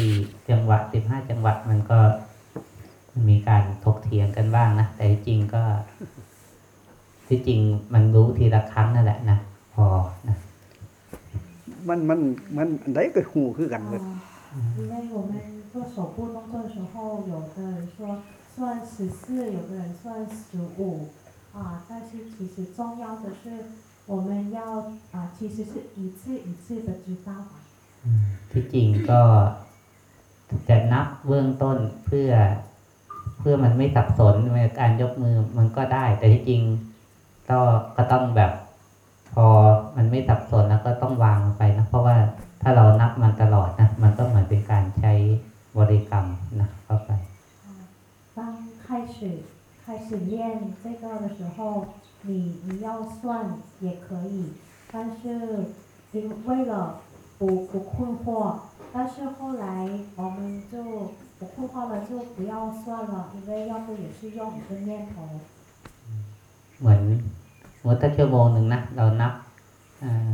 สี่จังหวะสิบห้าจังหวะมันก็มีการถกเถียงกันบ้างนะ แต่จริงก็ ที่จริงมันรู้ทีละครั้งนั่นแหละนะพอนะ มันมันมันอันใดก็หูคือกันเบิด 啊，因为我们做手部动作的时候，有的人说算十四，有的人算十五啊，但是其实重要的是我们要啊，其实是一次一次的知道吧。 อืมที่จริงก็ จะนับเบื้องต้นเพื่อ เพื่อมันไม่สับสนในการยกมือมันก็ได้ แต่ที่จริงก็ก็ต้องแบบ พอมันไม่สับสนแล้วก็ต้องวางมันไปนะ เพราะว่าถ้าเรานับมันตลอดนะมันก็เหมือนเป็นการใช้บริกรรมนะเข้าไป 啊，当开始开始练这个的时候，你你要算也可以，但是因为了不不困惑， 但是后来我们就不困惑了，就不要算了，因为要不也是用一个念头。 เหมือนสมมติถ้าชั่วโมงหนึ่งนะเรานับอ่า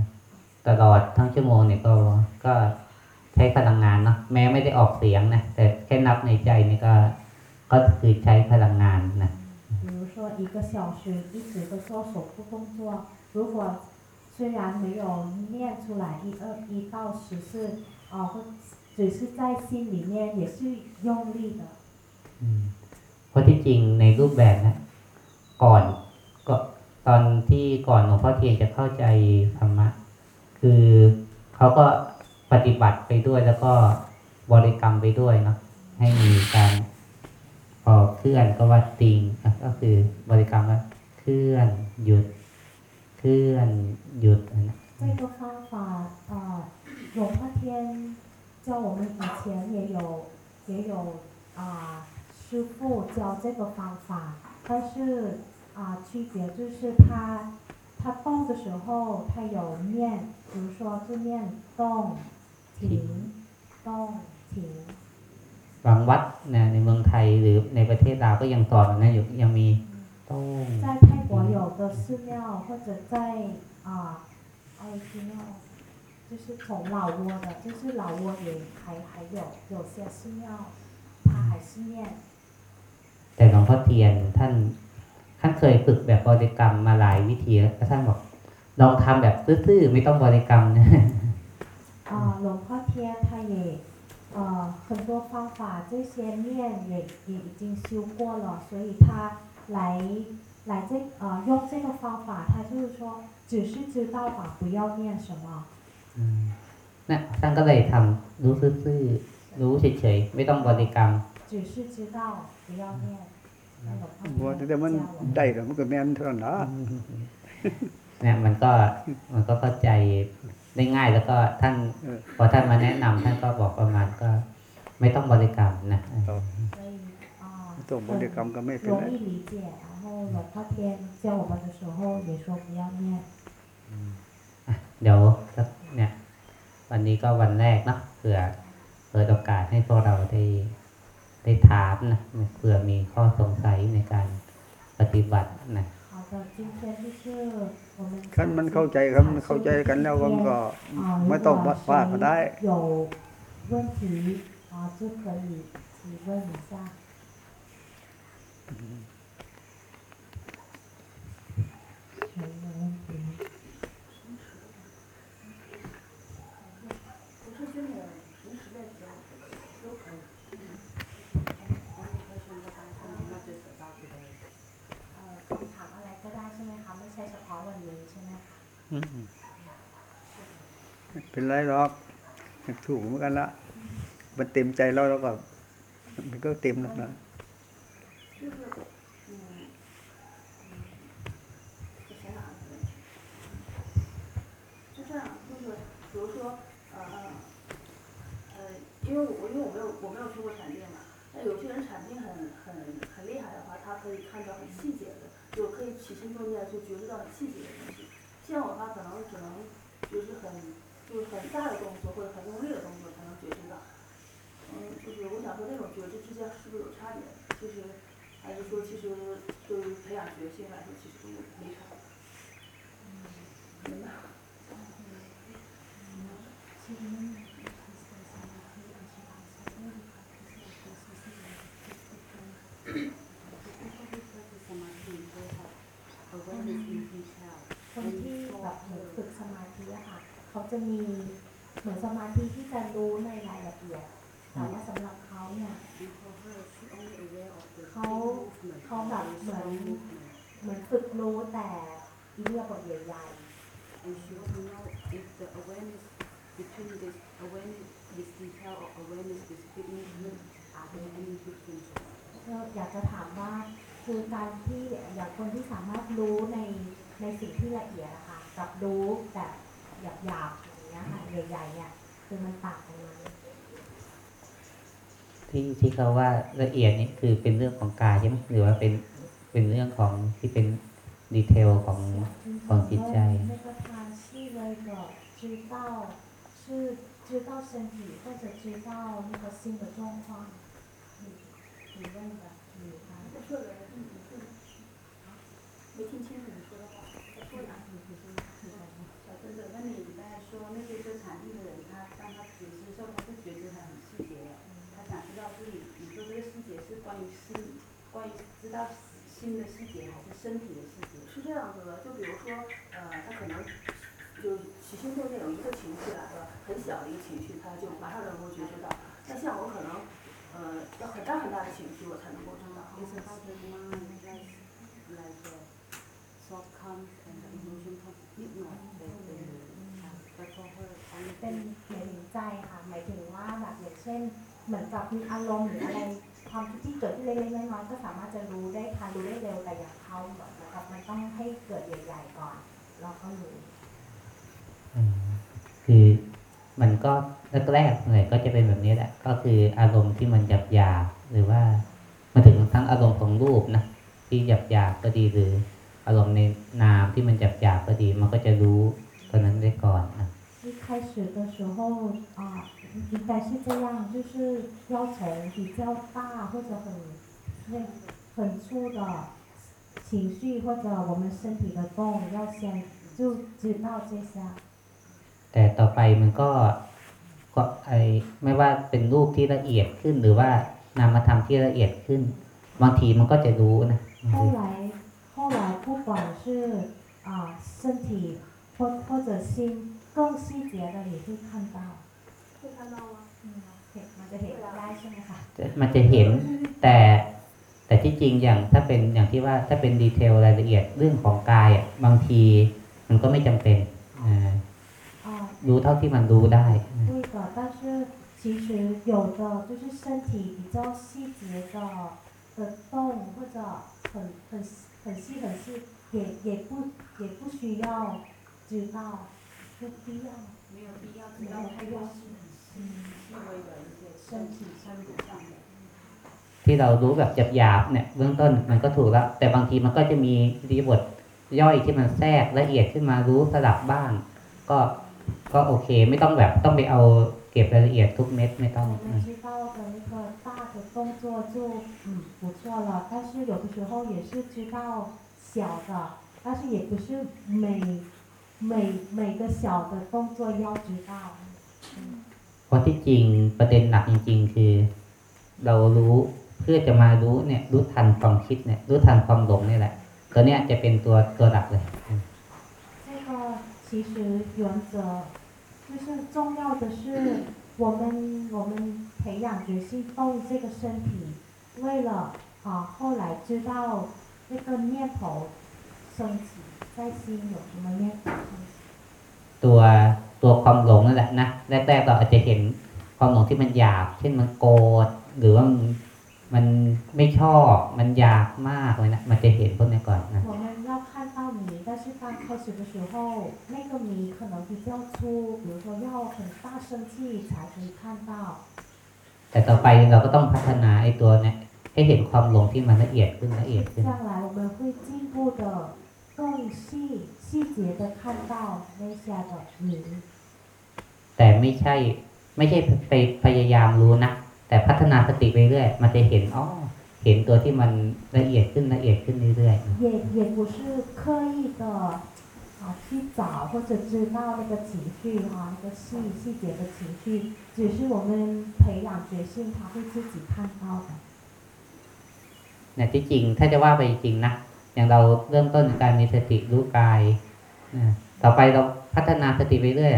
ตลอดทั้งชั่วโมงเนี่ยก็ก็ใช้พลังงานเนาะแม้ไม่ได้ออกเสียงนะแต่แค่นับในใจนี่ก็ ก็คือใช้พลังงานนะ 比如说一个小时一直的做手部动作，如果虽然没有念出来一二一到十四， 啊，或只是在心里面也是用力的。 อืมเพราะที่จริงในรูปแบบนะก่อนก็ตอนที่ก่อนหลวงพ่อเทียนจะเข้าใจธรรมะ คือเขาก็ปฏิบัติไปด้วยแล้วก็บริกรรมไปด้วยเนาะให้มีการพอเคลื่อนก็ว่าติงอ่ะก็คือบริกรรมว่าเคลื่อนหยุด เคลื่อนหยุดนะ 这个方法，啊， 龙鹤天教我们以前也有也有啊师傅教这个方法，但是啊区别就是他他动的时候他有念，比如说就念动停动停。 บางวัดนะในเมืองไทยหรือในประเทศลาวก็ยังสอนแบบนะอยู่ยังมีต้อง 在泰国有的寺庙或者在啊爱寺庙， 就是从老挝的，就是老挝也还还有有些寺庙，他还是念。 แต่หลวงพ่อเทียนท่านท่านเคยฝึกแบบบริกรรมมาหลายวิธีแล้วท่านบอกลองทำแบบซื่อๆไม่ต้องบริกรรมนะ 啊，龙鹤天他也呃很多方法，这些念也也已经修过了，所以他来来这呃用这个方法，他就是说只是知道吧，不要念什么。 นะท่านก็เลยทำรู้ซื่อๆรู้เฉยๆไม่ต้องบริกรรมบัวแต่มันได้หรอมันก็แม่นเท่านั้นเนี่มันก็มันก็เข้าใจได้ง่ายแล้วก็ท่านพอท่านมาแนะนำท่านก็บอกประมาณก็ไม่ต้องบริกรรมนะตัวบริกรรมก็ไม่เป็นไรเดี๋ยวสัก เนี่ย วันนี้ก็วันแรกเนาะเผื่อเปิดโอกาสให้พวกเราได้ได้ถามนะเผื่อมีข้อสงสัยในการปฏิบัตินะ 好的，今天就是我们 คันมันเข้าใจครับมันเข้าใจกันแล้วมันก็ 啊， ไม่ 如 ต้อง 果 ว่าก็ได้ 谁有问题啊，就可以提问一下。 ใช่ไหมเป็นไรหรอกถูกเหมือนกันละ มันเต็มใจเราแล้วก็ มันก็เต็มแล้วนะ จะมีเหมือนสมาธิที่จะรู้ในรายละเอียดแต่ว่าสำหรับเขาเนี่ยเขาเขาแบบเหมือนเหมือนฝึกรู้แต่อิเลียบทใหญ่ And she wants to know if the awareness between this awareness, this detail or awareness, this big movement, are there any difference? ๆก็อยากจะถามว่าคือการที่อย่างคนที่สามารถรู้ในในสิ่งที่ละเอียดอะค่ะกับรู้แบบ หยาบๆอย่างเงี้ยค่ะใหญ่ๆเนี่ยคือมันต่างกันไหม ที่ที่เขาว่าละเอียดนี่คือเป็นเรื่องของกายใช่ไหมหรือว่าเป็นเป็นเรื่องของที่เป็นดีเทลของ ของจิตใจ 那个他是那个知道是知道身体或者知道那个心的状况你你问的你看在说的，嗯嗯，没听清楚 于知道心的细节，还是身体的细节？是这样子的，就比如说，呃，他可能就起心动念有一个情绪来了，很小的一个情绪，他就马上能够觉知到。那像我可能，呃，要很大很大的情绪，我才能够知道。 It's about the mind, like, like uh, thought comes and the emotion comes, midnight, like, uh, but for her, only เป็นหมายถึงใจค่ะหมายถึงว่าแบบอย่างเช่น เหมือนกับมีอารมณ์หรืออะไร ความคิดที่เกิดขึ้นเล็กๆน้อยๆก็สามารถจะรู้ได้ทันรู้ได้เร็วแต่อย่างเขาเหมือนกับมันต้องให้เกิดใหญ่ๆก่อนเราก็รู้คือมันก็แรกๆเลยก็จะเป็นแบบนี้แหละ ก็คืออารมณ์ที่มันหยาบหยาบหรือว่ามาถึงทั้งอารมณ์ของรูปนะที่หยาบหยาบก็ดีหรือ อารมณ์ในนามที่มันหยาบหยาบก็ดี มันก็จะรู้ตอนนั้นได้ก่อนนะ 一开始的时候啊，应该是这样，就是要从比较大或者很那很粗的情绪或者我们身体的动，要先就知道这些。 แต่ต่อไปมันก็ก็ไอไม่ว่าเป็นรูปที่ละเอียดขึ้น หรือว่านามธรรมที่ละเอียดขึ้น บางทีมันก็จะรู้นะ 后来后来不管是啊、身体或或者心 更细节的也会看到，会看到吗？嗯，เห็นมันจะเห็นได้ใช่ไหมคะ มันจะเห็นแต่แต่ที่จริงอย่างถ้าเป็นอย่างที่ว่าถ้าเป็นดีเทลรายละเอียดเรื่องของกายอ่ะบางทีมันก็ไม่จำเป็นอ่า 啊、 รู้เท่าที่มันรู้ได้นะ 对的，但是其实有的就是身体比较细节的的动，或者很很很细很细，也也不也不需要知道， 不必要。没有必要知道太多细很细微的一些身体身体上的。 ที่เรารู้แบบหยาบๆเนี่ยเบื้องต้นมันก็ถูกแล้ว แต่บางทีมันก็จะมีรีบทย่อยที่มันแทรกละเอียดขึ้นมารู้สลับบ้าง ก็ก็โอเค ไม่ต้องแบบต้องไปเอาเก็บรายละเอียดทุกเม็ดไม่ต้อง 我们知道的那个大的动作就嗯 不错了，但是有的时候也是知道小的，但是也不是每每每个小的动作要知道。 เพราะที่จริงประเด็นหนักจริง ๆ คือ เรารู้เพื่อจะมารู้เนี่ย รู้ทันความคิดเนี่ย รู้ทันความหลงนี่แหละตัวเนี้ยจะเป็นตัวตัวหลักเลย 这个其实原则就是重要的是，我们我们培养觉性动这个身体，为了啊后来知道那个念头升起， 在心有什么念头升起。 ตัวตัวความหลงนั่นแหละนะแรกๆเราอาจจะเห็นความหลงที่มันหยาบ เช่นมันโกรธหรือว่ามันมันไม่ชอบมันอยากมากเลยนะมันจะเห็นพวกนี้ก่อนนะ 我们要看到迷，但是刚开始的时候，那个迷可能比较粗，比如说要很大生气才可以看到。 แต่ต่อไปเราก็ต้องพัฒนาไอ้ตัวเนี้ยให้เห็นความหลงที่มันละเอียดขึ้นละเอียดขึ้น 将来我们会进步的 更细细节的看到那些的迷。 แต่ไม่ใช่ไม่ใช่ไปพยายามรู้นะ แต่พัฒนาสติไปเรื่อยมันจะเห็นอ๋อเห็นตัวที่มันละเอียดขึ้นละเอียดขึ้นเรื่อยๆ 也也不是刻意的啊去找或者知道那个情绪哈、那个细细节的情绪，只是我们培养觉性，他会自己看到的。 เนี่ยที่จริงถ้าจะว่าไปจริงนะ อย่างเราเริ่มต้นการมีสติรู้กายนะต่อไปเราพัฒนาสติไปเรื่อย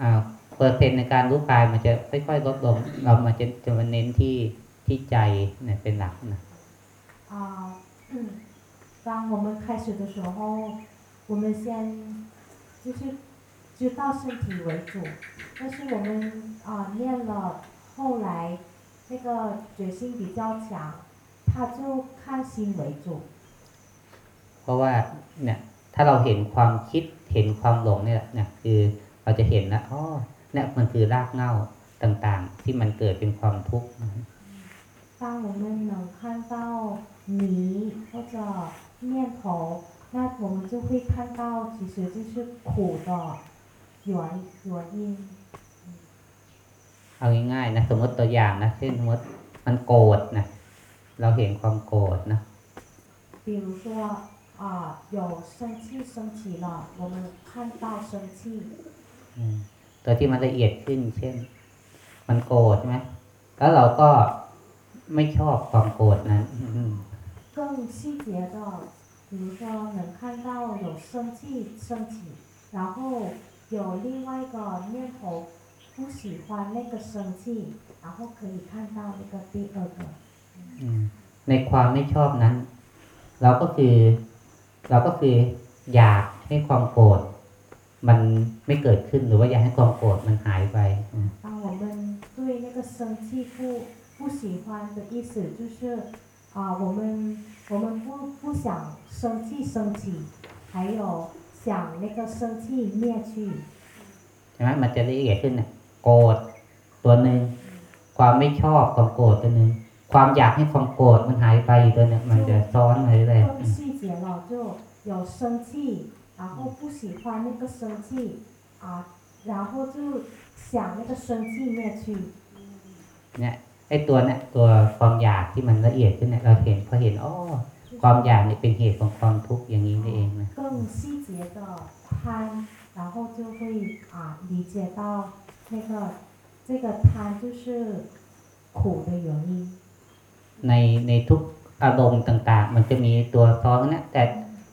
อ่าเปอร์เซ็นต์ในการรู้กายมันจะค่อยๆลดลง เรามาจะจะมาเน้นที่ที่ใจเนี่ยเป็นหลักนะ 啊、嗯，当我们开始的时候，我们先就是知道身体为主，但是我们啊、练了，后来那个决心比较强，他就看心为主。 เพราะว่าเนี่ยถ้าเราเห็นความคิดเห็นความหลงเนี่ยเนี่ยคือเราจะเห็นนะอ๋อเนี่ยมันคือรากเหง้าต่างๆ ที่มันเกิดเป็นความทุกข์นะ 当我们能看到迷或者念头，那我们就会看到其实就是苦的原原因。 เอาง่ายๆนะสมมติตัวอย่างนะเช่นสมมติมันโกรธนะเราเห็นความโกรธนะ 比如说 啊、有生气升起了，我们看到生气， อืมตัวที่มันละเอียดขึ้น เช่น มันโกรธใช่ไหมแล้วเราก็ไม่ชอบความโกรธนั้นอืม 更细节的，比如说能看到有生气升起，然后有另外一个念头不喜欢那个生气，然后可以看到那个第二个。 อืมในความไม่ชอบนั้น เราก็คือ เราก็คืออยากให้ความโกรธมันไม่เกิดขึ้นหรือว่าอยากให้ความโกรธมันหายไปอืม 当我们对那个生气不不喜欢的意思，就是啊、我们我们不不想生气升起，还有想那个生气灭去。 ใช่ไหมมันจะละเอียดขึ้นนะโกรธตัวหนึ่งความไม่ชอบความโกรธตัวหนึ่ง ความอยากให้ความโกรธมันหายไปอีกตัวหนึงมันจะซ้อนมาเรื่อยๆ 更细节了，就有生气，然后不喜欢那个生气啊，然后就想那个生气灭去。 เนี่ยไอ้ตัวเนี่ยตัวความอยากที่มันละเอียดขึ้นเนี่ยเราเห็นพอเห็นอ๋อความอยากเนี่ยเป็นเหตุของความทุกข์อย่างนี้นี่เองนะ 更细节的贪，然后就会啊理解到那个这个贪就是苦的原因。 ในในทุกอารมณ์ต่างๆ มันจะมีตัวซ้อนเนี่ยแต่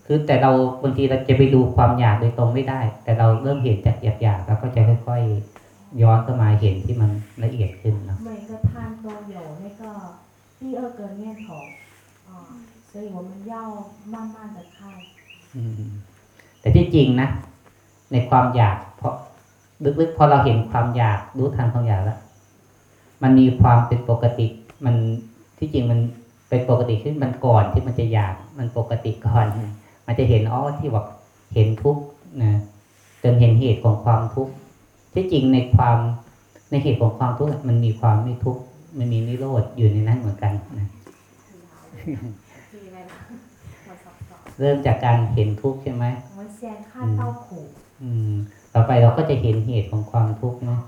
คือแต่เราบางทีเราจะไปดูความอยากโดยตรงไม่ได้ แต่เราเริ่มเห็นจากหยาบๆแล้วก็จะค่อยๆ ย้อนเข้ามาเห็นที่มันละเอียดขึ้นเนาะ 每个贪都有那个第二个念头啊，所以我们要慢慢的看。 อืมแต่ที่จริงนะ ในความอยากเพราะลึกๆพอเราเห็นความอยากรู้ทันความอยากแล้ว มันมีความเป็นปกติ มัน ที่จริงมันเป็นปกติขึ้นมันก่อนที่มันจะอยากมันปกติก่อนมันจะเห็นอ้อที่บอกเห็นทุกนะจนเห็นเหตุของความทุกข์ที่จริงในความในเหตุของความทุกข์มันมีความไม่ทุกข์มันมีนิโรธอยู่ในนั้นเหมือนกันนะเริ่มจากการเห็นทุกข์ใช่ไหมอืมต่อไปเราก็จะเห็นเหตุของความทุกข์เนาะ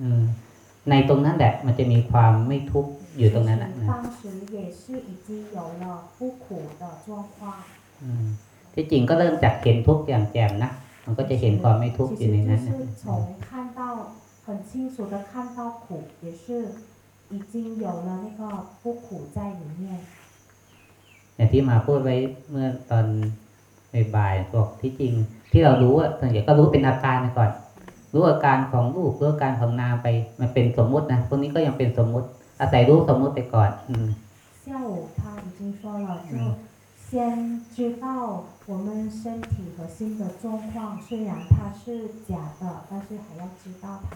อืม ในตรงนั้นแหละ มันจะมีความไม่ทุกข์อยู่ตรงนั้นนะนะ 当时也是已经有了不苦的状况。 อืมที่จริงก็เริ่มจากเห็นทุกข์อย่างแจ่มนะ มันก็จะเห็นความไม่ทุกข์อยู่ใน 其实 นั้น 就 นะ 是从看到很清楚的看到苦，也是已经有了那个不苦在里面。 อย่างที่มาพูดไว้เมื่อตอนบ่ายๆบอกที่จริง ที่เรารู้อะส่วนใหญ่ก็รู้เป็นอาการไปก่อน รู้อาการของรูปรู้อาการของนามไป มันเป็นสมมุตินะพวกนี้ก็ยังเป็นสมมุติ อาศัยรู้สมมุติไปก่อน อืม 下午他已经说了，就先知道我们身体和心的状况，虽然它是假的，但是还要知道它。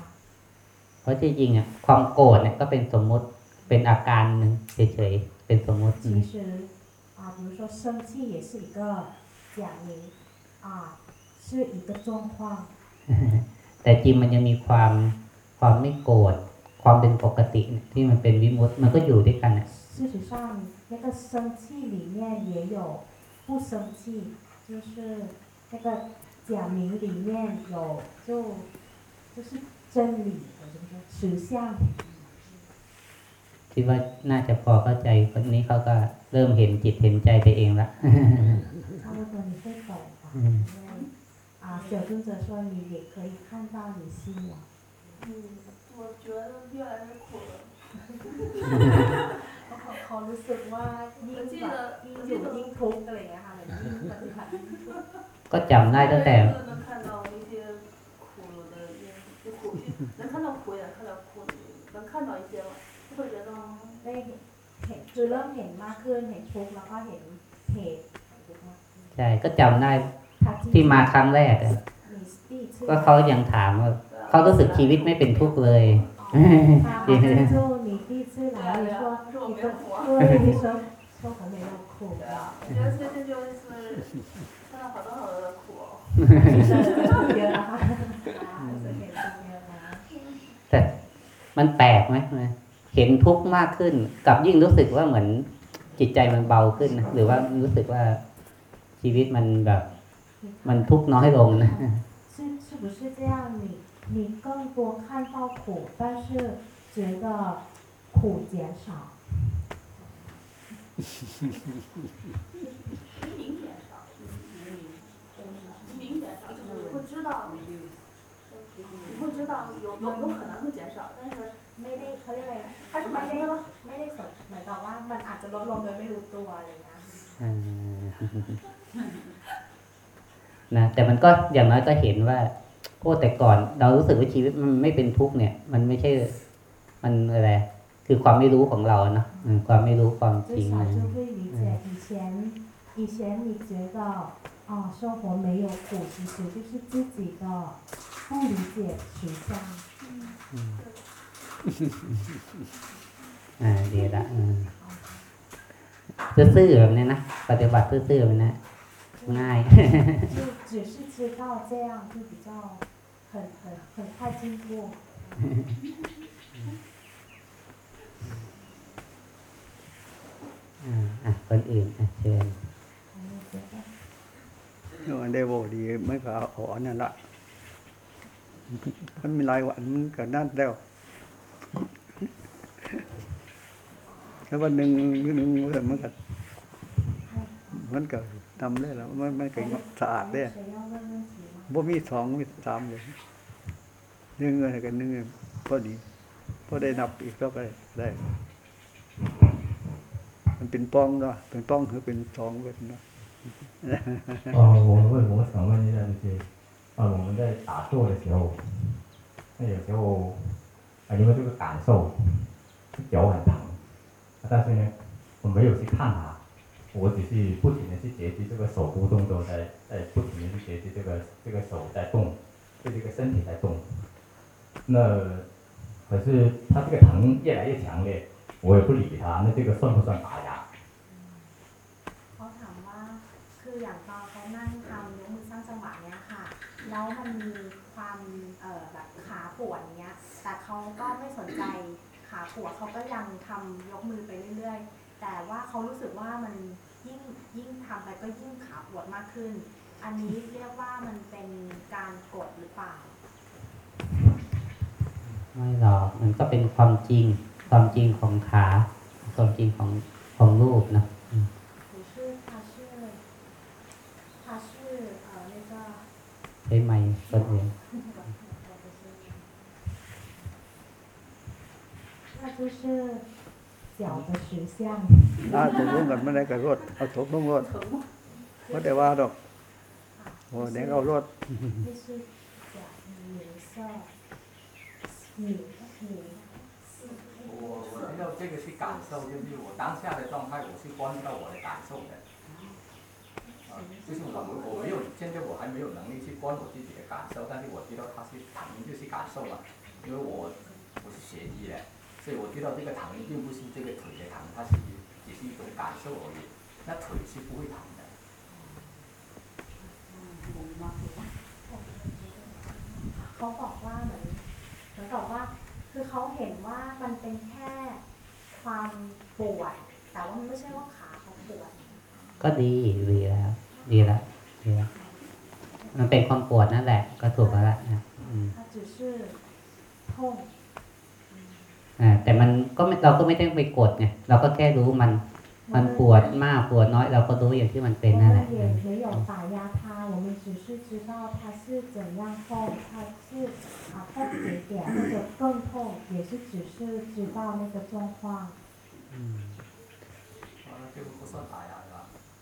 เพราะที่จริงอ่ะความโกรธเนี่ยก็เป็นสมมุติเป็นอาการหนึ่งเฉยๆเป็นสมมุติอืม 其实啊，比如说生气也是一个假名啊，是一个状况。 แต่จริงมันยังมีความความไม่โกรธความเป็นปกติเนี่ยที่มันเป็นวิมุตติมันก็อยู่ด้วยกันน่ะ 事实上，那个生气里面也有不生气，就是那个假名里面有就就是真理，或者说实相。 คิดว่าน่าจะพอเข้าใจคนนี้เขาก็เริ่มเห็นจิตเห็นใจตัวเองละ 小尊者说你也可以看到你心了。嗯，我觉得越来越苦了。 เขาเขารู้สึกว่ายิ่งแบบยิ่งอยู่ยิ่งทุกข์อะไรอย่างเงี้ยค่ะเหมือนยิ่งปฏิบัติยิ่งทุกข์ ก็จำได้ตั้งแต่ 就能看到一些 能看到苦，也能看到苦，能看到一些，就会觉得 ได้เห็นคือเริ่มเห็นมากขึ้นเห็นทุกข์แล้วก็เห็นเหตุของทุกข์มากขึ้น ใช่ก็จำได้ 他记 ที่มาครั้งแรกก็เขายังถามว่าเขารู้สึกชีวิตไม่เป็นทุกข์เลยแต่มันแปลกไหมเห็นทุกข์มากขึ้น กับยิ่งรู้สึกว่าเหมือนจิตใจมันเบาขึ้น หรือว่ารู้สึกว่าชีวิตมันแบบ มันทุกน้อยลงนะ是是不是这样你你更多看到苦但是觉得苦减少我知道，我知道有有有可能会减少，但是ไม่ได้เขาเรียกอะไรถ้าไม่ได้ไม่ได้สนเหมือนกับว่ามันอาจจะลดลงโดยไม่รู้ตัวอะไรนะ นะแต่มันก็อย่างน้อยก็เห็นว่าโอ้แต่ก่อน เรารู้สึกว่าชีวิตมันไม่เป็นทุกข์เนี่ย มันไม่ใช่ มันอะไรคือความไม่รู้ของเราเนาะอืมความไม่รู้ความจ 至 ริง 少 นะ 就会理解以前以前你觉得哦生活没有苦，其实就是自己的不理解实相。 อ่าดีละอืมซื่อๆแบบนี้นะปฏิบัติซื่อๆแบบนี้ ง่าย 就只是知道这样就比较很很很快进步。 อ่าอ่ะคนอื่นอ่ะเชิญ 还有觉得 มันได้โบดีไม่ก็เอาอันนั่นละมันมีหลายวันมันก็นั่นแล้ว แล้ววันหนึ่งหนึ่งมันก็มันก็ ทำได้แล้วมันมันก็สะอาดได้ 谁要问问题吗？ บ่มีสองมีสามเลยเรื่องเงินกันหนึ่งพอดีพอได้นับอีกก็ไปได้ มันเป็นป้องเนาะเป็นป้องคือเป็นสองเวทเนาะ 哦，我问，我想问一下，就是啊，我们在打坐的时候，那有时候啊，因为这个感受脚很疼，但是呢，我没有去看它， 我只是不停的去觉知这个手部动作在在不停的去觉知这个这个手在动，对这个身体在动。那可是它这个疼越来越强烈，我也不理它，那这个算不算打压？ เขาถามว่าคืออย่างตอนเขานั่งทำยกมือสร้างจังหวะเนี้ยค่ะ แล้วมันมีความเอ่อแบบขาปวดเนี้ย แต่เขาก็ไม่สนใจขาปวดเขาก็ยังทำยกมือไปเรื่อยๆ แต่ว่าเขารู้สึกว่ามันยิ่งยิ่งทำไปก็ยิ่งขาปวดมากขึ้น อันนี้เรียกว่ามันเป็นการกดหรือเปล่า ไม่หรอกมันก็เป็นความจริง ความจริงของขา ความจริงของของรูปนะอืม 不是，它是，它是呃那个， ใช้ไม้คนอื่น 那就是 脚的实相。 ถ้าตกลงกันไม่ได้ก็รถเอาตกลงรถเพราะแต่ว่าดอกโอ้เด็กเอารถ 那是脚名色，名名我我要这个去感受，就是我当下的状态，我去关照我的感受的。啊，就是我我没有，现在我还没有能力去关我自己的感受，但是我知道它是疼，就去感受了。因为我我是学医的， 所以我知道这个疼并不是这个腿的疼，它是只是一种感受而已。那腿是不会疼的。 เขาบอกว่าเหมือนเหมือนกับว่า คือเขาเห็นว่ามันเป็นแค่ความปวด แต่ว่ามันไม่ใช่ว่าขาเขาปวด ก็ดีดีแล้ว ดีแล้วดีแล้วมันเป็นความปวดนั่นแหละ ก็ถูกแล้วละนะอืม 它只是痛 อ่า แต่มันก็ไม่เราก็ไม่ต้องไปกดไงเราก็แค่รู้มัน มันปวดมากปวดน้อย เราก็รู้อย่างที่มันเป็น 我 นั่นแหละ 们也没有打压它，我们只是知道它是怎样痛，它是啊痛一点或者更痛，也是只是知道那个状况。啊，这个不算打压的吧？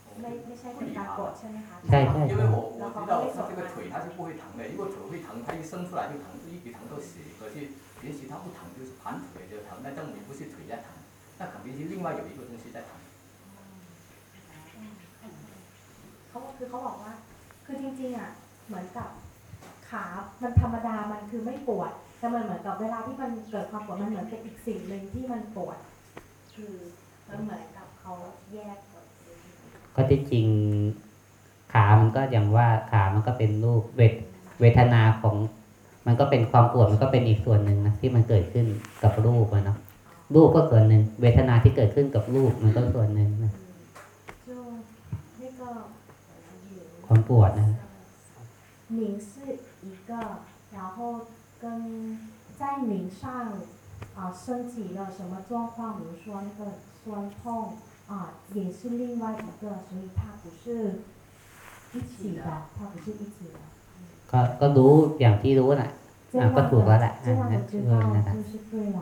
我 ไม่ไม่ใช่เป็นการกดใช่ไหมคะ ใช่ใช่ 因为我我知道是这个腿它是不会疼的，如果腿会疼，它一伸出来就疼，一直疼到死。可是 也许它不疼，就是盘腿就疼，那证明不是腿在疼，那肯定是另外有一个东西在疼。 เขาคือเขาบอกว่า คือจริงๆอ่ะเหมือนกับขา มันธรรมดา มันคือไม่ปวด แต่มันเหมือนกับเวลาที่มันเกิดความปวด มันเหมือนเป็นอีกสิ่งหนึ่งที่มันปวด คือมันเหมือนกับเขาแยกกด ก็ที่จริงขามันก็อย่างว่าขามันก็เป็นรูปเวทเวทนาของ มันก็เป็นความปวดมันก็เป็นอีกส่วนหนึ่งนะที่มันเกิดขึ้นกับรูปอะเนาะรูปก็ส่วนหนึ่งเวทนาที่เกิดขึ้นกับรูปมันก็ส่วนหนึ่งนะ 就那个 ความปวดนะ 拧是一个，然后跟在拧上啊、升起了什么状况，比如说那个酸痛啊、也是另外一个，所以它不是一起的，它不是一起的。 ก็ก็รู้อย่างที่รู้น่ะ 这 อ่ะ 样 ก็ถูกแล้วแห 的 ละ 这 อ่ะ 样 นั่ 的 น 知 เออ 道 นั่นแหละ 就是对了。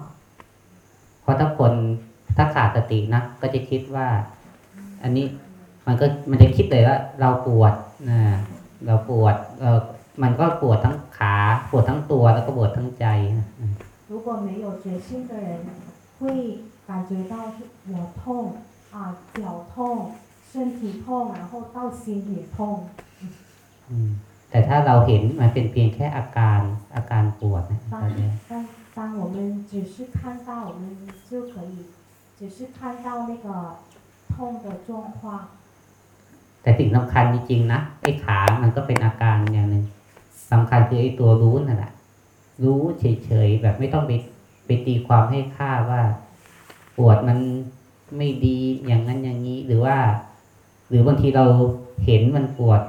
เพราะถ้าคนถ้าขาดสตินะก็จะคิดว่า อันนี้มันก็มันจะคิดเลยว่า เราปวดนะเราปวดเออมันก็ปวดทั้งขาปวดทั้งตัวแล้วก็ปวดทั้งใจนะ 如果没有决心的人，会感觉到是我痛啊、脚痛、身体痛，然后到心也痛。 อืม แต่ถ้าเราเห็นมันเป็นเพียงแค่อาการอาการปวดนะตอนเนี้ย 当当我们只是看到，我们就可以只是看到那个痛的状况。 แต่สิ่งสำคัญจริงๆนะไอ้ขามันก็เป็นอาการอย่างหนึ่งสำคัญคือไอ้ตัวรู้นั่นแหละรู้เฉยๆแบบไม่ต้องไปไปตีความให้ค่าว่า ปวดมันไม่ดีอย่างนั้นอย่างนี้ หรือว่า หรือบางทีเราเห็นมันปวด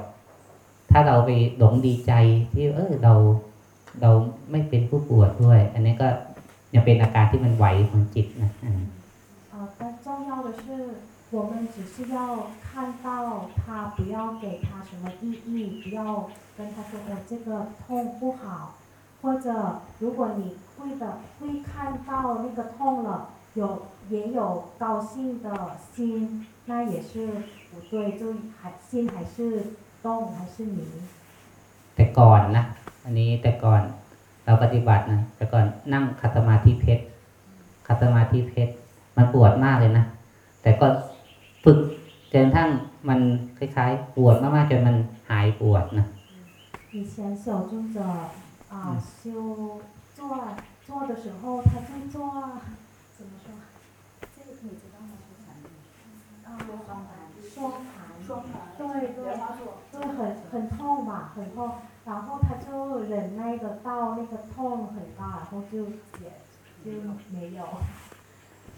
ถ้าเราไปหลงดีใจที่ เออเราเราไม่เป็นผู้ปวดด้วย อันนี้ก็ยังเป็นอาการที่มันไหวของจิตนะอืม 呃，但重要的是，我们只是要看到它，不要给它什么意义，不要跟他说哦这个痛不好，或者如果你会的会看到那个痛了，有也有高兴的心，那也是不对，就还心还是 动还是迷。 แต่ก่อนนะ อันนี้แต่ก่อนเราปฏิบัตินะ แต่ก่อนนั่งคัตสมาธิเพชรคัตสมาธิเพชรมันปวดมากเลยนะ แต่ก็ฝึกจนกระทั่งมันคล้ายๆ ปวดมากๆจนมันหายปวดนะ 以前小众者啊、修做做的时候，他就做怎么说？这个你知道吗？啊，双盘， 双盘，双盘，对对莲花座，对，很很痛嘛，很痛，然后他就忍耐的到那个痛很大，然后就也就没有。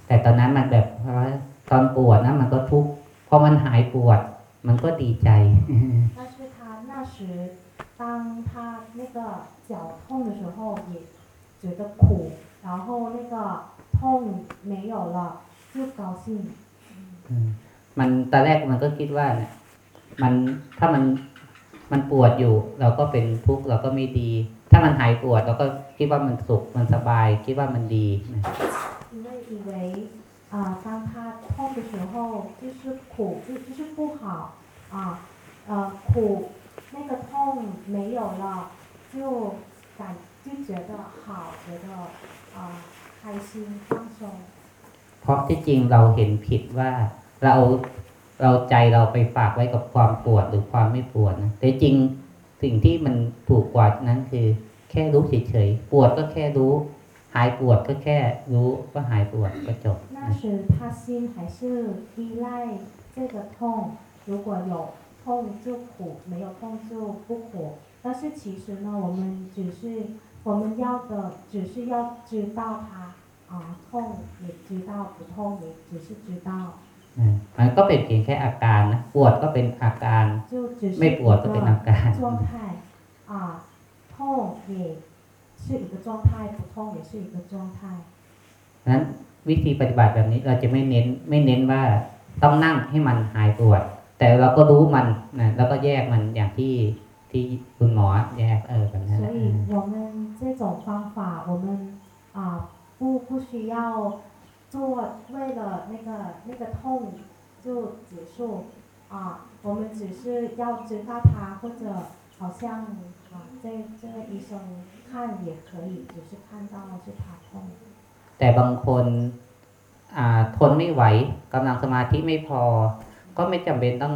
แต่ตอนนั้นมันแบบว่าตอนปวดนะมันก็ทุกข์พอมันหายปวด มันก็ดีใจ 但是他那时当他那个脚痛的时候，也觉得苦，然后那个痛没有了，就高兴。 อื มมันตอนแรกมันก็คิดว่าเนี่ย มันถ้ามันมันปวดอยู่ เราก็เป็นทุกข์เราก็ไม่ดี ถ้ามันหายปวดเราก็คิดว่ามันสุขมันสบาย คิดว่ามันดีนะ 因为以为啊、当他痛的时候就是苦，就就是不好啊，呃，苦那个痛没有了，就感就觉得好，觉得啊、开心放松。 เพราะที่จริงเราเห็นผิดว่า เราเราใจเราไปฝากไว้กับความปวดหรือความไม่ปวดนะแต่จริงสิ่งที่มันถูกกว่านั้นคือ แค่รู้เฉยๆปวดก็แค่รู้ หายปวดก็แค่รู้ว่าหายปวดก็จบ 那 นะ 时他心还是依赖这个痛，如果有痛就苦，没有痛就不苦。但是其实呢，我们只是我们要的只是要知道它啊、痛也知道，不痛也只是知道， อื มมันก็เป็นเพียงแค่อาการนะปวดก็เป็นอาการ 就只是 ไม่ 一 ปวดก็เป็นอา 个 การ 状态啊、痛也是一个状态，不痛也是一个状态。 นั้นวิธีปฏิบัติแบบนี้เราจะไม่เน้น ไม่เน้นว่าต้องนั่งให้มันหายปวด แต่เราก็รู้มันนะแล้วก็แยกมันอย่างที่ที่คุณหมอแยกเออแบบนั้นแห 所 ละ 以我们这种方法，我们啊、不不需要 做为了那个那个痛就结束啊、 啊，我们只是要知道它，或者好像啊，这这个医生看也可以，只是看到是他痛。 แต่บางคนอ่าทนไม่ไหวกำลังสมาธิไม่พอ ก็ไม่จำเป็นต้อง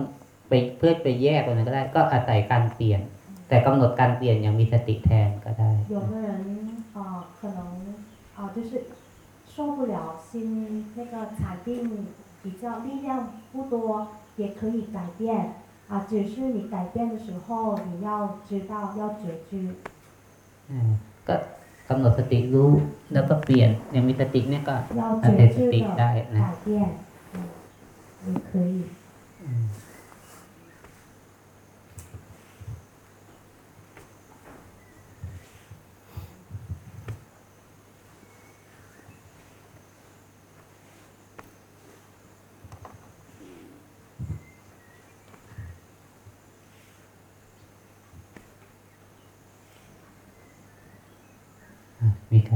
ไปเพื่อไปแยกตรงนั้นก็ได้ ก็อาศัยการเปลี่ยน แต่กำหนดการเปลี่ยนอย่างมีสติแทนก็ได้ 有的人啊、可能啊、就是 受不了心那个禅定比较力量不多，也可以改变啊，只是你改变的时候，你要知道要觉知， อ่าก็กำหนดสติรู้แล้วก็เปลี่ยนอย่างมีสติเนี่ยก็ 要 อาศัย 觉 ส 知 ติ 的 ได้นะ 改变，嗯，也可以。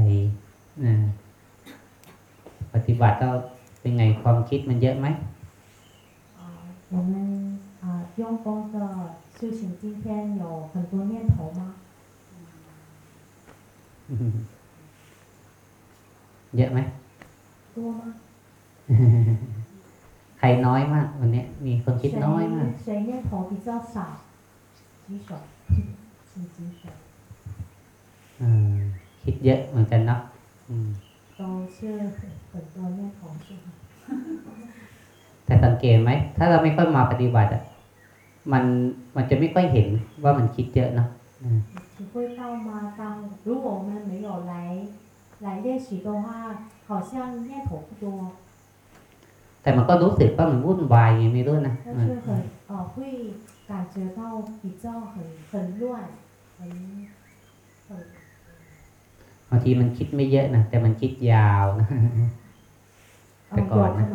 อ่ะมีใครอ่าปฏิบัติแล้วเป็นไงความคิดมันเยอะไหม 啊，我们啊用功的修行，今天有很多念头吗？ เยอะไหม 多吗？ ใครน้อยมากวันเนี้ยมีคนคิดน้อยมาก 谁谁念头比较少？举手，请举手。 อืม คิดเยอะเหมือนกันเนาะอืม 都是很多念头是吗？ แต่สังเกตไหม ถ้าเราไม่ค่อยมาปฏิบัติอ่ะ มันมันจะไม่ค่อยเห็นว่ามันคิดเยอะเนาะอืม 体会到吗？当如果我们没有来来练习的话，好像念头不多， แต่มันก็รู้สึกว่ามันวุ่นวายไงไม่รู้นะ 但 อืม 是很呃会感觉到比较很很乱，很很 บางทีมันคิดไม่เยอะนะแต่มันคิดยาวนะแต่ก่อนนะ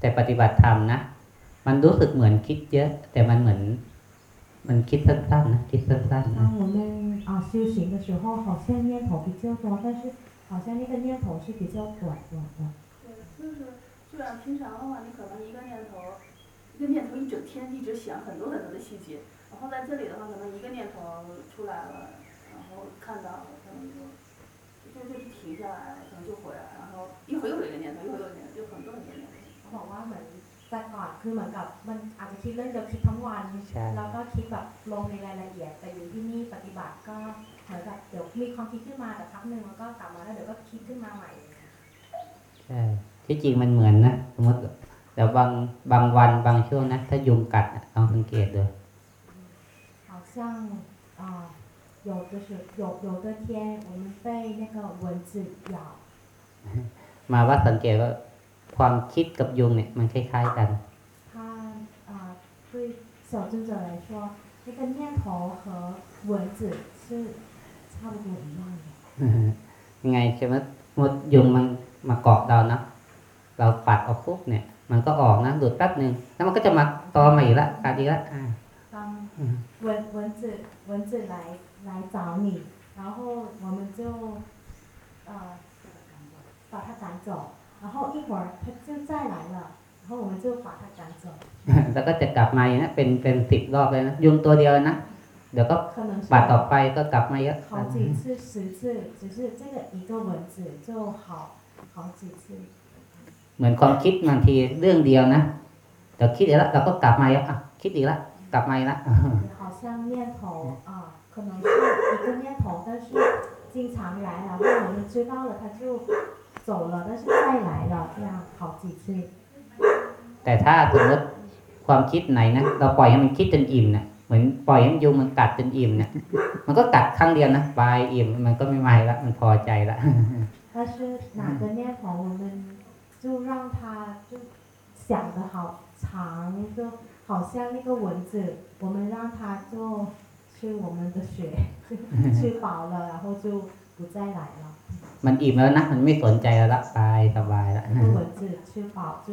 แต่ปฏิบัติธรรมนะมันรู้สึกเหมือนคิดเยอะ แต่มันเหมือน มันคิดสั้นๆนะคิดสั้นๆนะ啊修行的时候好像念头比较多但是好像那个念头是比较短短的对就是就像平常的话你可能一个念头一个念头一整天一直想很多很多的细节然后在这里的话，可能一个念头出来了，然后看到了，可能就就就停下来了，可能就回来，然后一会又有一个念头，一会又有一个念头，就很多很多念头。 เขาบอกว่าเหมือนแต่ก่อนคือเหมือนกับมันอาจจะคิดเรื่องเดียวคิดทั้งวัน ใช่ แล้วก็คิดแบบลงในรายละเอียด แต่อยู่ที่นี่ปฏิบัติก็เหมือนกับเดี๋ยวมีความคิดขึ้นมาแต่พักหนึ่งแล้วก็กลับมาแล้วเดี๋ยวก็คิดขึ้นมาใหม่ ใช่ ที่จริงมันเหมือนนะ สมมติแต่บางบางวันบางช่วงนะ ถ้ายุงกัดอะลองสังเกตดู 好 像啊、有就是有有的天我们被那个蚊子咬 มาว่าสังเกตว่าความคิดกับยุงเนี่ยมันคล้าย ๆ กัน 它啊、对小智者来说那个念头和蚊子是差不多一样的 ยังไงใช่ไหมมดยุงมันมาเกาะเรานะเราปัดออกปุ๊บเนี่ย มันก็ออกนะดูดแป๊บหนึ่งแล้วมันก็จะมาตอมาอีกละกัดอีกละอ่า 当 อืม 蚊蚊子蚊子来来找你，然后我们就呃把它赶走，然后一会儿它就再来了，然后我们就把它赶走。 แล้วก็จะกลับมาอย่างนี้เป็นเป็นสิบรอบเลยนะยุงตัวเดียวนะเดี๋ยวก็ 可能是 ปัดต่อไปก็กลับมาเยอะ 好几次、十次，只是这个一个蚊子就好好几次。 เหมือนความคิดบางทีเรื่องเดียวนะเดี๋ยวคิดอีกแล้วเราก็กลับมาอีกอ่ะคิดอีกแล้วกลับมาอีกแล้ว 好像念头啊，可能是一个念头，但是经常来，然后我们知道了，它就走了，但是再来了，这样好几次。 แต่ถ้าสมมติความคิดไหนนะเราปล่อยให้มันคิดจนอิ่มเนี่ยเหมือนปล่อยให้มันยุงมันกัดจนอิ่มเนี่ย มันก็กัดครั้งเดียวนะบายอิ่มมันก็ไม่ไหวละมันพอใจละ 但是哪个念头，我们就让它就想的好长，就 好像那个蚊子，我们让它就吃我们的血，就吃饱了，然后就不再来了。 มันอิ่มแล้วนะมันไม่สนใจแล้วละบายสบายละ 那个蚊子吃饱就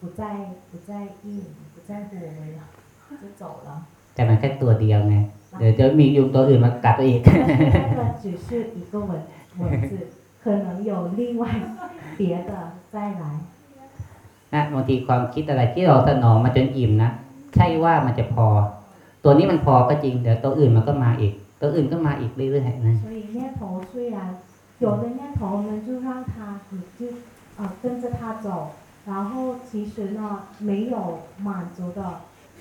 不再不再应不在乎我们了，就走了。 แต่มันแค่ตัวเดียวไงเดี๋ยวจะมียุงตัวอื่นมากัดตัวอีก 但是那个只是一个蚊蚊子， 可能有另外别的再来。 นะบางทีความคิดอะไรที่เราสนองมาจนอิ่มนะใช่ว่ามันจะพอ ตัวนี้มันพอก็จริงเดี๋ยวตัวอื่นมันก็มาอีก ตัวอื่นก็มาอีกเรื่อยๆนะ 所以念头虽然有的念头我们就让它你就呃跟着它走，然后其实呢没有满足的，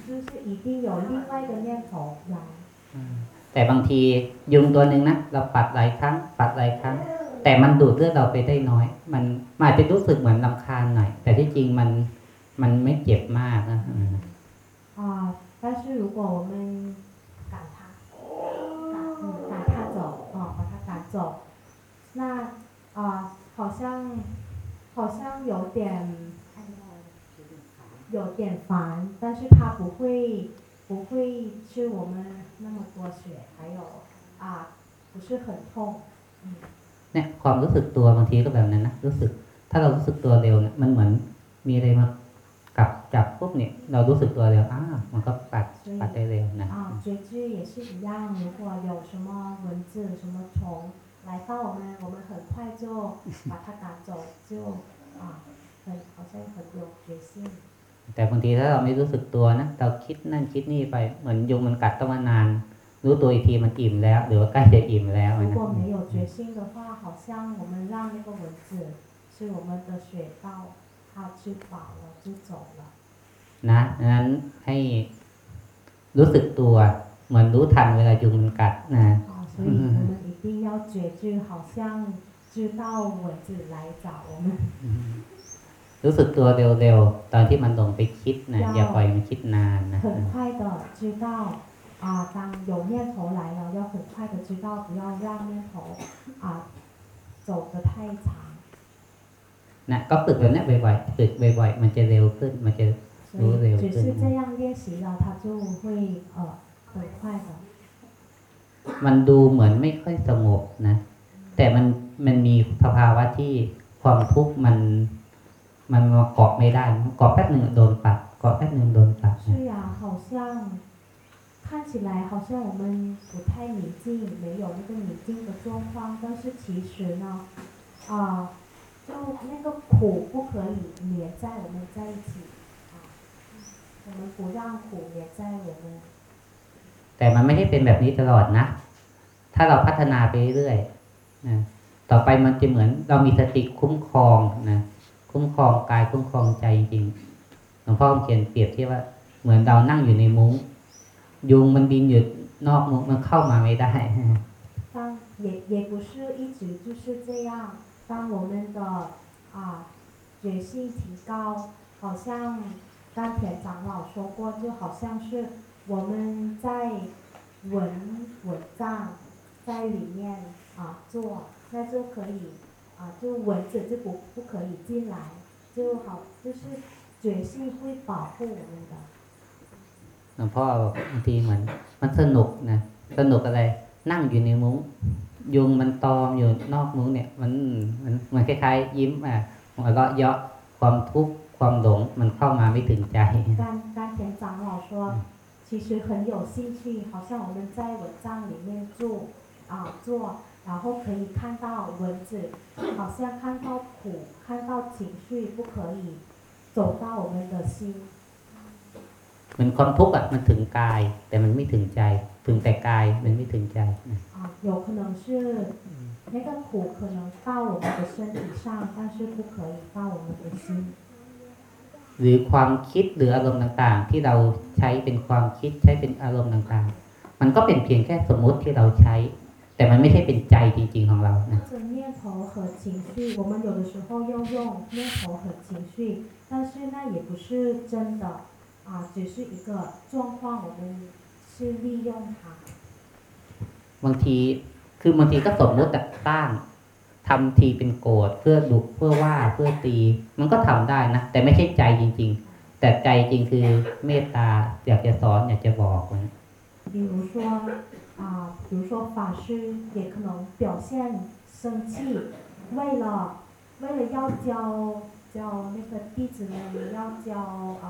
就是一定有另外一个念头来。 แต่บางทียุงตัวหนึ่งนะเราปัดหลายครั้ง ปัดหลายครั้ง แต่มันดูดเลือดเราไปได้น้อย มันมันอาจจะรู้สึกเหมือนลำคาญหน่อย แต่ที่จริงมันมันไม่เจ็บมากนะอืม 啊、但是如果我们赶它，赶嗯赶它走，哦、把它赶走，那啊、好像好像有点有点烦，但是它不会不会吃我们那么多血，还有啊、不是很痛，嗯。 เนี่ยความรู้สึกตัวบางทีก็แบบนั้นนะรู้สึก ถ้าเรารู้สึกตัวเร็วเนี่ยมันเหมือนมีอะไรมากับจับปุ๊บเนี่ย เรารู้สึกตัวเร็วอ้ามันก็ปัด 所以 ปัดได้เร็วนะ 啊，觉知也是一样，如果有什么蚊子、什么虫来到我们，我们很快就把它赶走，就啊，很好像很有决心。 แต่บางทีถ้าเราไม่รู้สึกตัวนะเราคิดนั่นคิดนี่ไปเหมือนยุงมันกัดต้องมานาน รู้ตัวอีกทีมันอิ่มแล้ว หรือว่าใกล้จะอิ่มแล้ว 如 นะ 果没有决心的话，好像我们让那个蚊子吃我们的血到它吃饱了就走了。 นะดังนั้นให้รู้สึกตัว เหมือนรู้ทันเวลายุงมันกัดนะ 啊，所以我们一定要觉知，好像知道蚊子来找我们。 รู้สึกตัวเร็วๆ ตอนที่มันลงไปคิดนะอย่าปล่อยมันคิดนานนะ 很快的知道 啊，当有念头来了，要很快的知道，不要让念头啊走得太长。 นะก็ฝึกแบบนี้บ่อยๆฝึกบ่อยๆ มันจะเร็วขึ้น มันจะ 所รู้เร็ว 以只 ขึ้น 是这样练习了，它就会呃很快的。 มันดูเหมือนไม่ค่อยสงบนะ แต่มันมันมีสภาวะที่ความทุกข์มัน มันมาเกาะไม่ได้เกาะแป๊บหนึ่งโดนปัดเกาะแป๊บหนึ่งโดนปัดนะ 是呀，好像 看起来好像我们不太宁静，没有那个宁静的状况，但是其实呢，啊、就那个苦不可以黏在我们在一起啊，我们不让苦黏在我们。 แต่มันไม่ได้เป็นแบบนี้ตลอดนะ ถ้าเราพัฒนาไปเรื่อยๆนะต่อไปมันจะเหมือนเรามีสติคุ้มครองนะ คุ้มครองกายคุ้มครองใจจริงๆหลวงพ่อเขียนเปรียบที่ว่า เหมือนเรานั่งอยู่ในมุ้ง ยุงมันบินอยู่นอกมุ้งมันเข้ามาไม่ได้ 当也也不是一直就是这样，当我们的啊觉性提高，好像甘田长老说过，就好像是我们在闻蚊帐在里面啊做，那就可以啊，就蚊子就不不可以进来，就好就是觉性会保护我们的。 หลวงพ่อบางทีเหมือน มันสนุกนะสนุกอะไร นั่งอยู่ในมุ้ง ยุงมันตอมอยู่นอกมุ้งเนี่ย มันมันมันคล้ายๆ ยิ้มอ่ะหัวเราะเยาะความทุกข์ความหลงมันเข้ามาไม่ถึงใจ 甘甘田长老说，其实很有兴趣，好像我们在蚊帐里面住啊做，然后可以看到蚊子，好像看到苦，看到情绪，不可以走到我们的心。 เหมือนความทุกข์อ่ะมันถึงกาย แต่มันไม่ถึงใจ ถึงแต่กายมันไม่ถึงใจนะ 啊，有可能是那个苦可能到我们的身体上，但是不可以到我们的心。 หรือความคิดหรืออารมณ์ต่างๆ ที่เราใช้เป็นความคิดใช้เป็นอารมณ์ต่างๆ มันก็เป็นเพียงแค่สมมุติที่เราใช้ แต่มันไม่ใช่เป็นใจจริง ๆของเรานะ 这念头和情绪，我们有的时候要用念头和情绪，但是那也不是真的 啊，只是一个状况，我们是利用它。 บางทีคือบางทีก็สมมุติแต่ตั้งทำทีเป็นโกรธเพื่อดุเพื่อว่าเพื่อตี มันก็ทำได้นะ แต่ไม่ใช่ใจจริง ๆ แต่ใจจริงคือเมตตาอยากจะสอนอยากจะบอกนะ 比如说啊，比如说法师也可能表现生气，为了为了要教教那个弟子们，要教啊，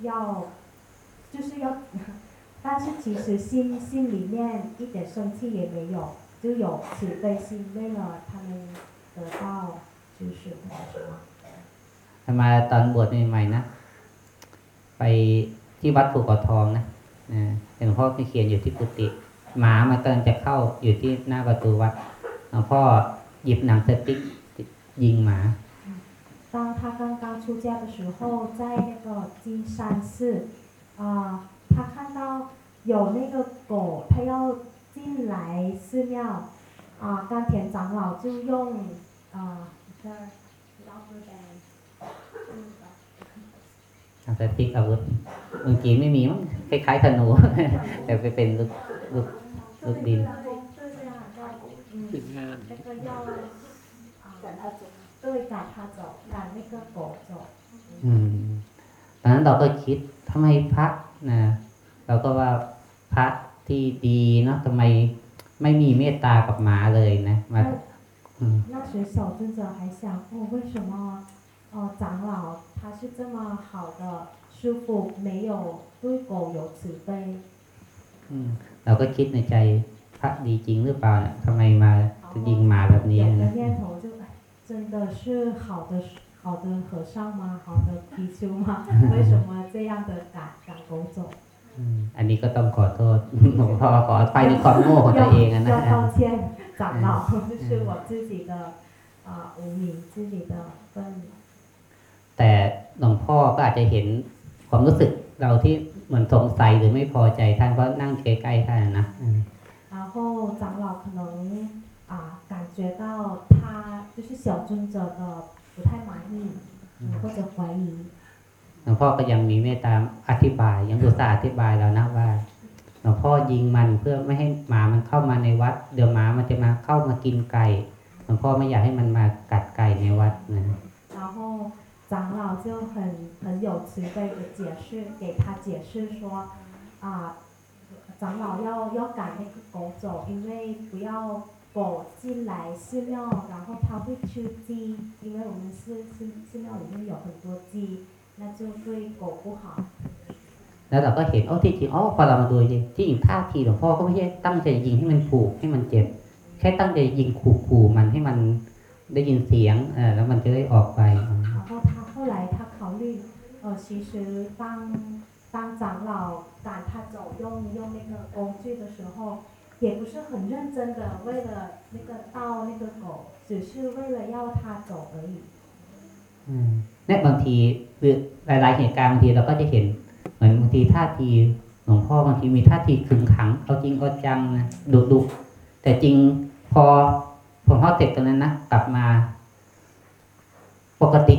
要就是要，但是其实心心里面一点生气也没有，就有慈悲心，为了他们啊 得到知识或者什么。 อามาตอนบวชใหม่ๆนะ ไปที่วัดภูเขาทองนะนะหลวงพ่อไปเขียนอยู่ที่กุฏิหมามันกำลังจะเข้าอยู่ที่หน้าประตูวัดหลวงพ่อหยิบหนังสติ๊กยิงหมา 当他刚刚出家的时候，在那个金山寺，啊、他看到有那个狗，他要进来寺庙，啊、甘田长老就用啊，这儿 rubber band，嗯 หนังสติ๊กอาวุธเมืองจีนไม่มีมั้งคล้ายๆธนู แต่ไปเป็นลูกลูกลูกดิน 对 这样要嗯，那个要啊赶他走，对，赶他走，赶那个狗走。 อืมตอนนั้นเราก็คิดทำไมพระนะเราก็ว่าพระที่ดีเนาะทำไมไม่มีเมตตากับหมาเลยนะมาอืม 那时小尊者还想，哦，为什么呃长老他是这么好的师傅，没有对狗有慈悲？ อืมเราก็คิดในใจพระดีจริงหรือเปล่าเนี่ยทำไมมายิงหมาแบบนี้ 有个 นะ 念头就，哎， 真的是好的好的和尚吗？好的比丘吗？为什么这样的赶赶狗走？ อืมอันนี้ก็ต้องขอโทษ หลวงพ่อขอไปในความโง่ของตัวเองอะนะ 要道歉，长老，这是我自己的啊、无名，自己的笨。 แต่หลวงพ่อก็อาจจะเห็นความรู้สึกเราที่เหมือนสงสัยหรือไม่พอใจท่านเพราะนั่งใกล้ๆท่านอะนะอืม 然后长老可能 啊、感觉到他就是小尊者的不太满意，嗯或者怀疑。 หลวงพ่อก็ยังมีเมตตาอธิบาย ยังอุตส่าห์อธิบายแล้วนะว่าหลวงพ่อยิงมันเพื่อไม่ให้หมามันเข้ามาในวัด เดี๋ยวหมามันจะมาเข้ามากินไก่หลวงพ่อไม่อยากให้มันมากัดไก่ในวัดนะ 然后长老就很很有慈悲的解释给他解释说啊、长老要要赶那个狗走，因为不要 狗进来寺庙，然后它会吃鸡，因为我们寺寺寺庙里面有很多鸡，那就对狗不好。 แล้วเราก็เห็นโอ้ที่จริงอ๋อพอเรามาดูจริงที่จริงท่าทีหลวงพ่อก็ไม่ใช่ตั้งใจยิงให้มันผูกให้มันเจ็บ แค่ตั้งใจยิงขู่ขู่มันให้มันได้ยินเสียงเออแล้วมันจะได้ออกไปอืม 然后他后来他考虑，呃，其实当当长老赶他走，用用那个工具的时候， 也不是很认真的为了那个盗那个狗，只是为了要他走而已。 อืมเนี่ยบางทีคือหลาย ๆ เหตุการณ์บางทีเราก็จะเห็น เหมือนบางทีท่าทีหลวงพ่อบางทีมีท่าทีขึงขังเอาจริงเอาจังนะดุดุแต่จริงพอหลวงพ่อเสร็จตรงนั้นนะกลับมา ปกติ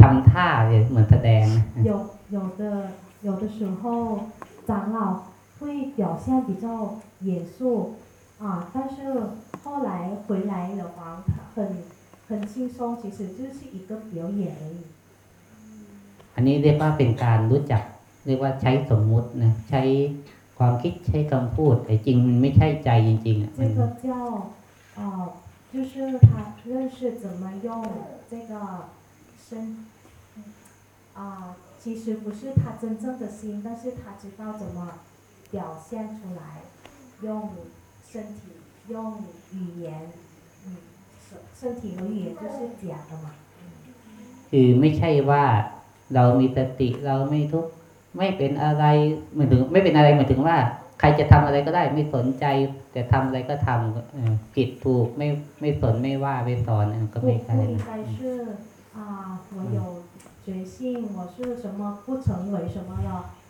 ทำท่าเลยเหมือนแสดงนะ 有有的有的时候长老会 表现比较严肃啊，但是后来回来的话，他很很轻松，其实就是一个表演而已。 อันนี้เรียกว่าเป็นการรู้จัก เรียกว่าใช้สมมุตินะใช้ความคิดใช้คำพูด แต่จริงมันไม่ใช่ใจจริงๆอ่ะมั 这 น 个叫呃，就是他认识怎么用这个身啊、其实不是他真正的心，但是他知道怎么 表现出来，用身体，用语言，嗯，身身体和语言就是假的嘛。 คือไม่ใช่ว่าเรามีสติเราไม่ทุกข์ไม่เป็นอะไรหมายถึง ไม่เป็นอะไรหมายถึงว่า ใครจะทำอะไรก็ได้ ไม่สนใจแต่ทำอะไรก็ทำเออผิดถูกไม่ไม่สนไม่ว่าไม่สอนอันนั้นก็ 不 ไม่ 不 ใช่ 应 นะ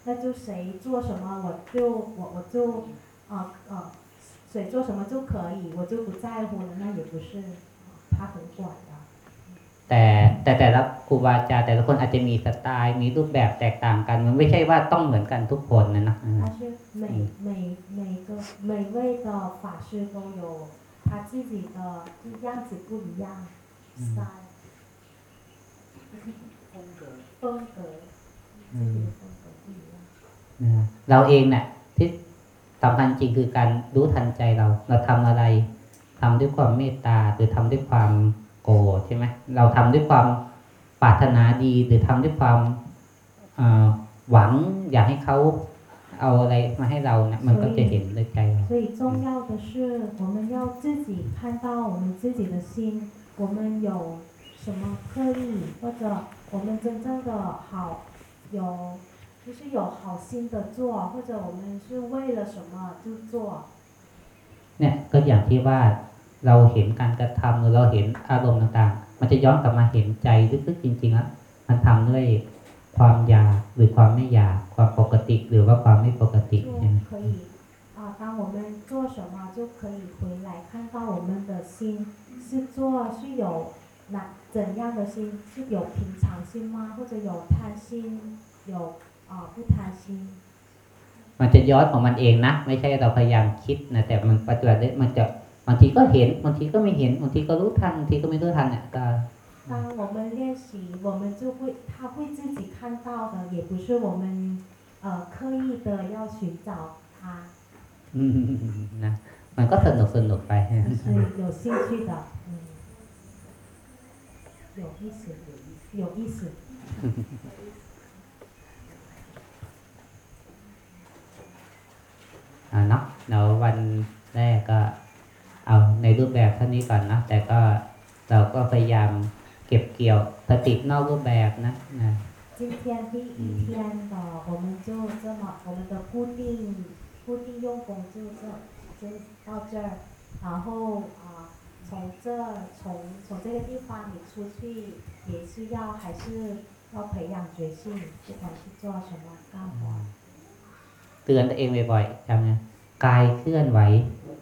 该是啊、我有决心，我是什么不成为什么了，那就谁做什么我就我我就啊呃谁做什么就可以，我就不在乎了，那也不是，啊他很管的。 แต่แต่แต่ละครูบาอาจารย์แต่ละคนอาจจะมีสไตล์มีรูปแบบแตกต่างกัน มันไม่ใช่ว่าต้องเหมือนกันทุกคนนะนะอืม 但是每每每个每位的法师都有他自己的样子不一样，style 风格，自己的风格不一样。 นะ เราเองเนี่ยที่สำคัญจริงคือการรู้ทันใจเรา เราทำอะไรทำด้วยความเมตตาหรือทำด้วยความโกรธใช่ไหมเราทำด้วยความปรารถนาดีหรือทำด้วยความเอ่อหวังอยากให้เขา เอาอะไรมาให้เรานะมันก็จะเห็นด้วยใจเรา 所以重要的是，我们要自己看到我们自己的心，我们有什么刻意，或者我们真正的好，有 就是有好心的做，或者我们是为了什么就做。 เนี่ยก็อย่างที่ว่าเราเห็นการกระทำหรือเราเห็นอารมณ์ต่างๆ มันจะย้อนกลับมาเห็นใจลึกๆจริงๆแล้วมันทำด้วยความอยากหรือความไม่อยากความปกติหรือว่าความไม่ปกติ 就 ใช่ไหม 可以啊，当我们做什么就可以回来看到我们的心是做是有哪怎样的心，是有平常心吗？或者有贪心，有 啊不贪心？ มันจะย้อนของมันเองนะ ไม่ใช่เราพยายามคิดนะแต่มันปฏิบัติได้มันจะบางทีก็เห็นบางทีก็ไม่เห็นบางทีก็รู้ทันบางทีก็ไม่รู้ทันเนี่ยก็ 当我们练习，我们就会他会自己看到的，也不是我们呃刻意的要寻找他， อืมนะมันก็สนุกสนุกไป 是有兴趣的，嗯，有意思，有意思。 เนาะเดี๋ยววันแรกก็ เอาในรูปแบบเท่านี้ก่อนนะแต่ก็เราก็พยายามเก็บเกี่ยวสตินอกรูปแบบนะนะ 今天第一天的，我们就这么，我们的固定固定用功就这就到这儿，然后啊、从这从从这个地方你出去也是要还是要培养决心，不管是做什么干活。 เตือนตัวเองบ่อยๆจำนะกายเคลื่อนไหว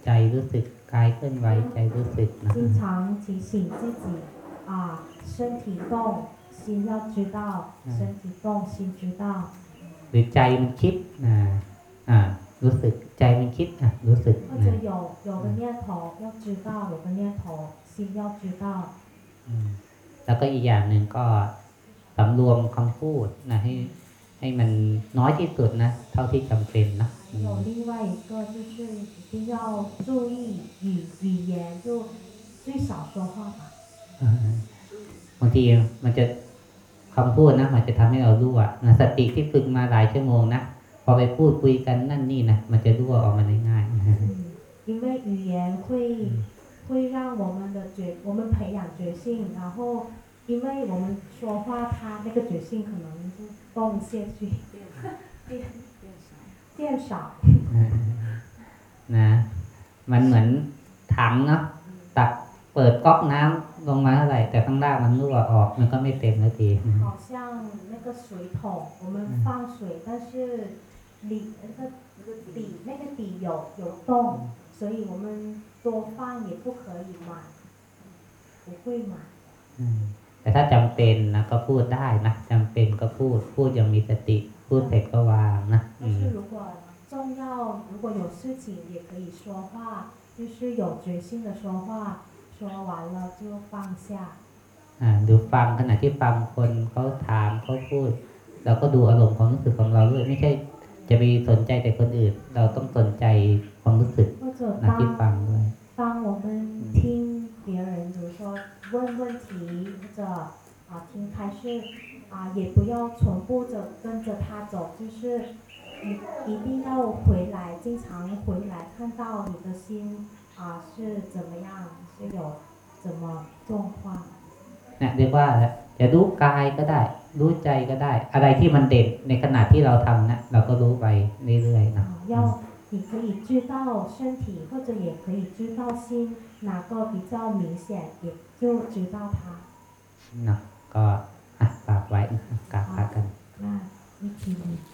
ใจรู้สึกกายเคลื่อนไหวใจรู้สึกนะ 经常提醒自己啊，身体动，心要知道，身体动，心知道。 หรือใจมันคิดนะอ่า รู้สึกใจมันคิดอ่ะรู้สึก 或 นะ 者有有个念头要知道，有个念头心要知道。 อืมแล้วก็อีกอย่างหนึ่งก็สำรวมคำพูดนะให้ ให้มันน้อยที่สุดนะ เท่าที่จำเป็นนะอื 有 ม 另外一个就是一定要注意语语言，就最少说话吧。 บางทีมันจะคำพูดนะมันจะทำให้เรารั่วนะสติที่ฝึกมาหลายชั่วโมงนะพอไปพูดคุยกันนั่นนี่นะมันจะรั่วออกมาได้ง่าย 嗯，因为语言会会让我们的觉，我们培养觉性，然后因为我们说话，它那个觉性可能就 动下去，变变少。 นะ มันเหมือนถังเนาะตักเปิดก๊อกน้ำลงมาเท่าไหร่ แต่ข้างล่างมันรั่วออก มันก็ไม่เต็มนาที 好像那个水桶，我们放水，但是里那个底那个底有有洞，所以我们多放也不可以满，不会满。 อืม แต่ถ้าจำเป็นนะก็พูดได้นะจำเป็นก็พูด พูดอย่างมีสติ พูดเสร็จก็วางนะอื 但 ม 是如果重要，如果有事情也可以说话，就是有决心的说话，说完了就放下。 อ่าดูฟังขณะที่ฟังคนเขาถามเขาพูด เราก็ดูอารมณ์ความรู้สึกของเราด้วยไม่ใช่ จะไปสนใจแต่คนอื่น เราต้องสนใจความรู้สึก 或者 นะที่ 当 ฟังด้วย 当我们听 别人，比如说问问题或者啊听开示啊，也不要全部的跟着他走，就是一一定要回来，经常回来看到你的心啊是怎么样，是有怎么状况。 เนี่ยเรียกว่าจะรู้กายก็ได้ รู้ใจก็ได้ อะไรที่มันเด่นในขณะที่เราทำนะเราก็รู้ไปเรื่อยๆนะ 啊，要 你可以知道身体，或者也可以知道心，哪个比较明显，也就知道它。 เนาะก็อ่ะฝากไว้นะกราบพระกัน 那一起礼佛。